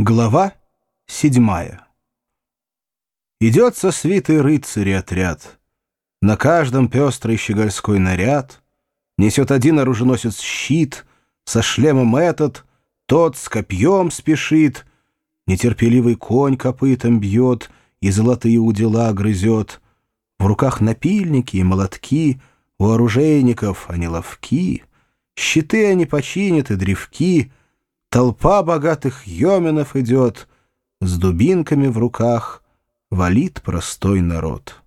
Глава седьмая Идет со свитой рыцарей отряд. На каждом пестрый щегольской наряд. Несет один оруженосец щит, со шлемом этот, тот с копьем спешит. Нетерпеливый конь копытом бьет и золотые удила грызет. В руках напильники и молотки, у оружейников они ловки. Щиты они починят и древки — Толпа богатых йоменов идет, С дубинками в руках Валит простой народ.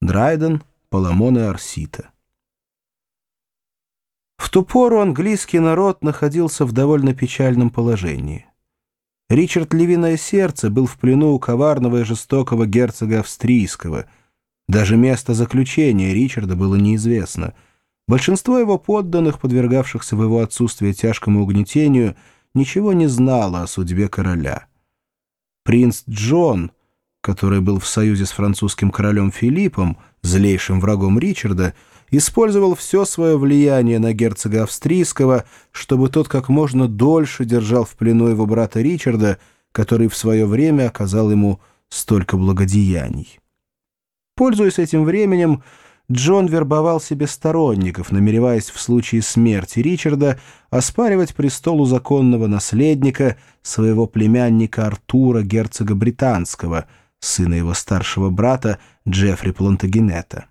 Драйден, Паламон и Арсита. В ту пору английский народ находился в довольно печальном положении. Ричард Левиное Сердце был в плену у коварного и жестокого герцога австрийского. Даже место заключения Ричарда было неизвестно. Большинство его подданных, подвергавшихся в его отсутствие тяжкому угнетению, ничего не знала о судьбе короля. Принц Джон, который был в союзе с французским королем Филиппом, злейшим врагом Ричарда, использовал все свое влияние на герцога австрийского, чтобы тот как можно дольше держал в плену его брата Ричарда, который в свое время оказал ему столько благодеяний. Пользуясь этим временем, Джон вербовал себе сторонников, намереваясь в случае смерти Ричарда оспаривать престолу законного наследника своего племянника Артура, герцога британского, сына его старшего брата Джеффри Плантагенета.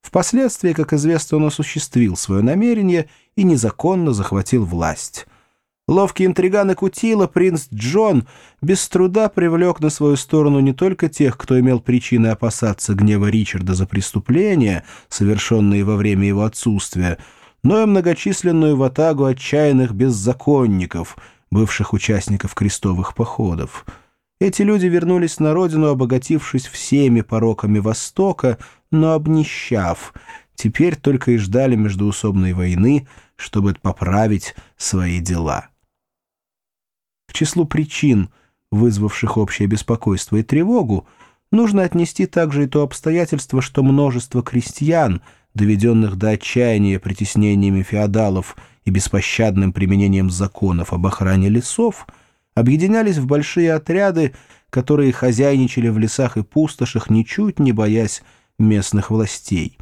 Впоследствии, как известно, он осуществил свое намерение и незаконно захватил власть — Ловкий интриган и кутила принц Джон без труда привлек на свою сторону не только тех, кто имел причины опасаться гнева Ричарда за преступления, совершенные во время его отсутствия, но и многочисленную ватагу отчаянных беззаконников, бывших участников крестовых походов. Эти люди вернулись на родину, обогатившись всеми пороками Востока, но обнищав, теперь только и ждали междуусобной войны, чтобы поправить свои дела. К числу причин, вызвавших общее беспокойство и тревогу, нужно отнести также и то обстоятельство, что множество крестьян, доведенных до отчаяния притеснениями феодалов и беспощадным применением законов об охране лесов, объединялись в большие отряды, которые хозяйничали в лесах и пустошах, ничуть не боясь местных властей.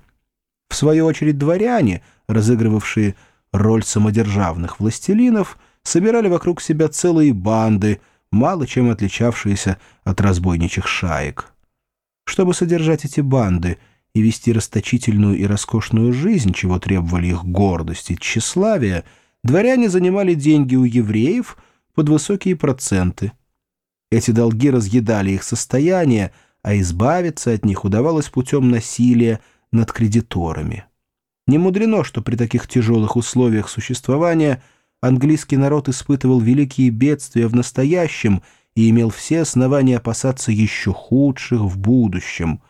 В свою очередь дворяне, разыгрывавшие роль самодержавных властелинов, собирали вокруг себя целые банды, мало чем отличавшиеся от разбойничьих шаек. Чтобы содержать эти банды и вести расточительную и роскошную жизнь, чего требовали их гордость и тщеславие, дворяне занимали деньги у евреев под высокие проценты. Эти долги разъедали их состояние, а избавиться от них удавалось путем насилия над кредиторами. Не мудрено, что при таких тяжелых условиях существования – английский народ испытывал великие бедствия в настоящем и имел все основания опасаться еще худших в будущем.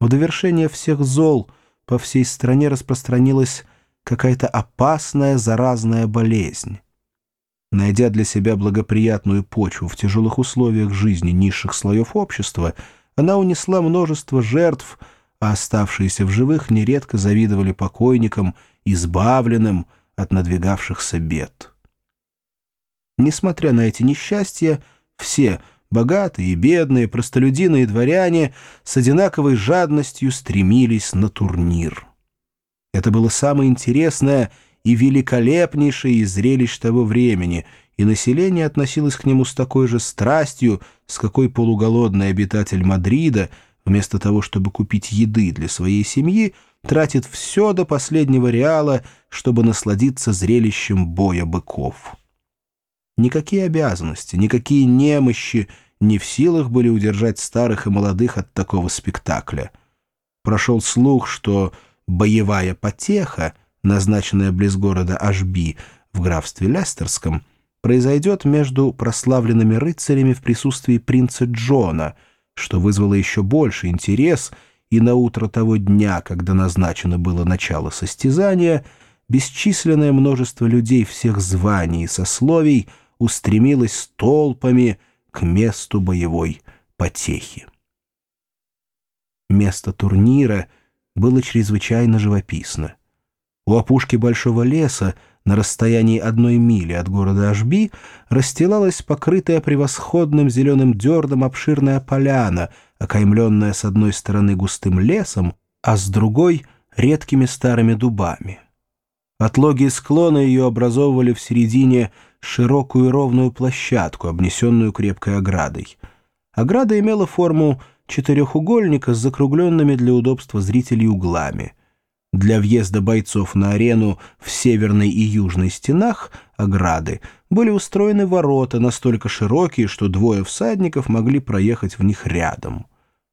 В довершение всех зол по всей стране распространилась какая-то опасная заразная болезнь. Найдя для себя благоприятную почву в тяжелых условиях жизни низших слоев общества, она унесла множество жертв, а оставшиеся в живых нередко завидовали покойникам, избавленным, от надвигавшихся бед. Несмотря на эти несчастья, все, богатые и бедные, простолюдины и дворяне, с одинаковой жадностью стремились на турнир. Это было самое интересное и великолепнейшее из зрелищ того времени, и население относилось к нему с такой же страстью, с какой полуголодный обитатель Мадрида, вместо того, чтобы купить еды для своей семьи, тратит все до последнего реала, чтобы насладиться зрелищем боя быков. Никакие обязанности, никакие немощи не в силах были удержать старых и молодых от такого спектакля. Прошел слух, что боевая потеха, назначенная близ города Ашби в графстве Лестерском, произойдет между прославленными рыцарями в присутствии принца Джона, что вызвало еще больше интерес — и на утро того дня, когда назначено было начало состязания, бесчисленное множество людей всех званий и сословий устремилось толпами к месту боевой потехи. Место турнира было чрезвычайно живописно. У опушки большого леса на расстоянии одной мили от города Ашби расстилалась покрытая превосходным зеленым дерном обширная поляна, окаймленная с одной стороны густым лесом, а с другой — редкими старыми дубами. Отлогие склоны ее образовывали в середине широкую ровную площадку, обнесенную крепкой оградой. Ограда имела форму четырехугольника с закругленными для удобства зрителей углами — для въезда бойцов на арену в северной и южной стенах ограды были устроены ворота настолько широкие, что двое всадников могли проехать в них рядом.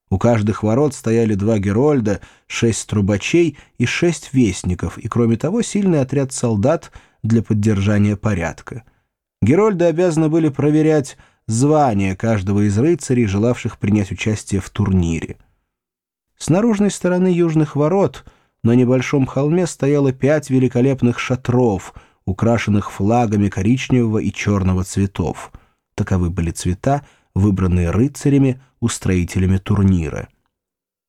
У каждых ворот стояли два герольда, шесть трубачей и шесть вестников, и, кроме того, сильный отряд солдат для поддержания порядка. Герольды обязаны были проверять звание каждого из рыцарей, желавших принять участие в турнире. С наружной стороны южных ворот — на небольшом холме стояло пять великолепных шатров, украшенных флагами коричневого и черного цветов. Таковы были цвета, выбранные рыцарями, устроителями турнира.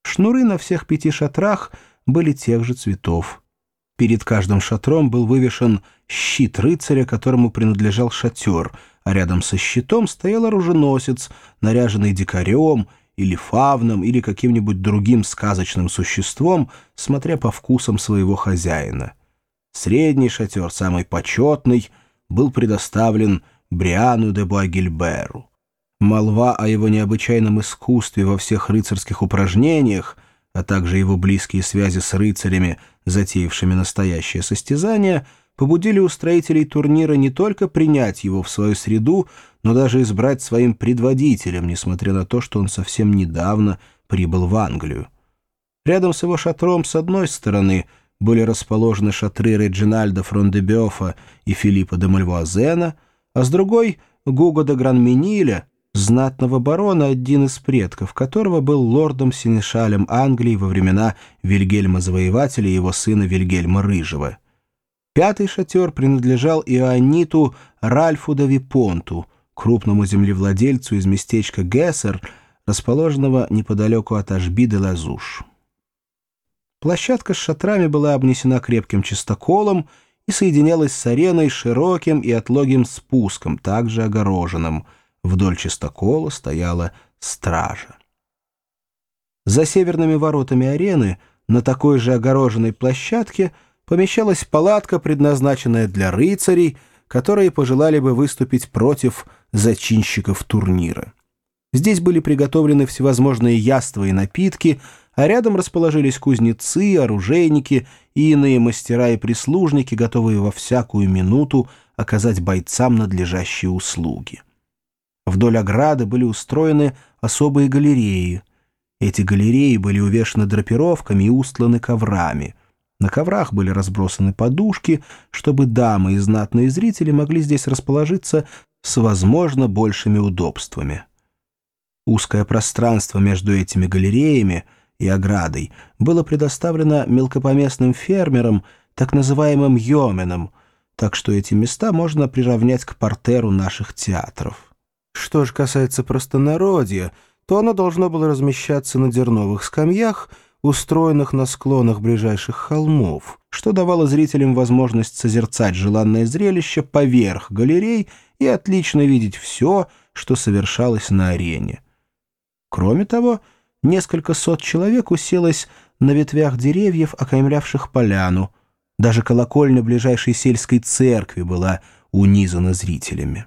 Шнуры на всех пяти шатрах были тех же цветов. Перед каждым шатром был вывешен щит рыцаря, которому принадлежал шатер, а рядом со щитом стоял оруженосец, наряженный дикарем или фавном, или каким-нибудь другим сказочным существом, смотря по вкусам своего хозяина. Средний шатер, самый почетный, был предоставлен Бриану де Буагильберу. Молва о его необычайном искусстве во всех рыцарских упражнениях, а также его близкие связи с рыцарями, затеявшими настоящее состязание — побудили устроителей турнира не только принять его в свою среду, но даже избрать своим предводителем, несмотря на то, что он совсем недавно прибыл в Англию. Рядом с его шатром с одной стороны были расположены шатры Реджинальда Фрондебёфа и Филиппа де Мальвуазена, а с другой — Гуго де Гранмениля, знатного барона, один из предков которого был лордом-синешалем Англии во времена Вильгельма Завоевателя и его сына Вильгельма Рыжего. Пятый шатер принадлежал Иоанниту Ральфу да Випонту, крупному землевладельцу из местечка Гессер, расположенного неподалеку от Ашби-де-Лазуш. Площадка с шатрами была обнесена крепким чистоколом и соединялась с ареной широким и отлогим спуском, также огороженным. Вдоль чистокола стояла стража. За северными воротами арены на такой же огороженной площадке – помещалась палатка, предназначенная для рыцарей, которые пожелали бы выступить против зачинщиков турнира. Здесь были приготовлены всевозможные яства и напитки, а рядом расположились кузнецы, оружейники и иные мастера и прислужники, готовые во всякую минуту оказать бойцам надлежащие услуги. Вдоль ограды были устроены особые галереи. Эти галереи были увешаны драпировками и устланы коврами — на коврах были разбросаны подушки, чтобы дамы и знатные зрители могли здесь расположиться с, возможно, большими удобствами. Узкое пространство между этими галереями и оградой было предоставлено мелкопоместным фермерам, так называемым йоменам, так что эти места можно приравнять к портеру наших театров. Что же касается простонародья, то оно должно было размещаться на дерновых скамьях — устроенных на склонах ближайших холмов, что давало зрителям возможность созерцать желанное зрелище поверх галерей и отлично видеть все, что совершалось на арене. Кроме того, несколько сот человек уселось на ветвях деревьев, окаймлявших поляну. Даже колокольня ближайшей сельской церкви была унизана зрителями.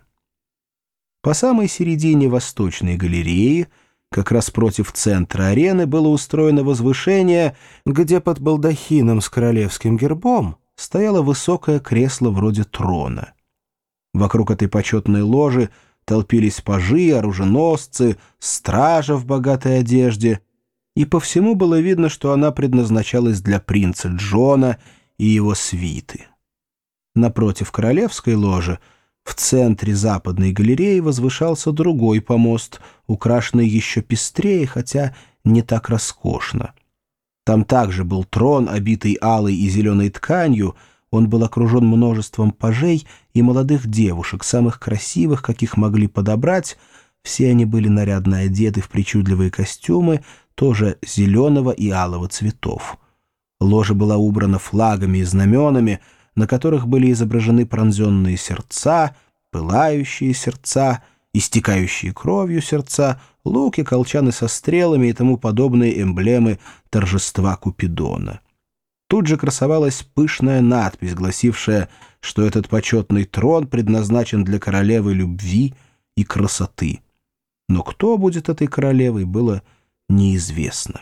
По самой середине восточной галереи — как раз против центра арены было устроено возвышение, где под балдахином с королевским гербом стояло высокое кресло вроде трона. Вокруг этой почетной ложи толпились пажи, оруженосцы, стража в богатой одежде, и по всему было видно, что она предназначалась для принца Джона и его свиты. Напротив королевской ложи в центре западной галереи возвышался другой помост, украшенный еще пестрее, хотя не так роскошно. Там также был трон, обитый алой и зеленой тканью, он был окружен множеством пажей и молодых девушек, самых красивых, каких могли подобрать. Все они были нарядно одеты в причудливые костюмы, тоже зеленого и алого цветов. Ложа была убрана флагами и знаменами, на которых были изображены пронзенные сердца, пылающие сердца, истекающие кровью сердца, луки, колчаны со стрелами и тому подобные эмблемы торжества Купидона. Тут же красовалась пышная надпись, гласившая, что этот почетный трон предназначен для королевы любви и красоты. Но кто будет этой королевой, было неизвестно.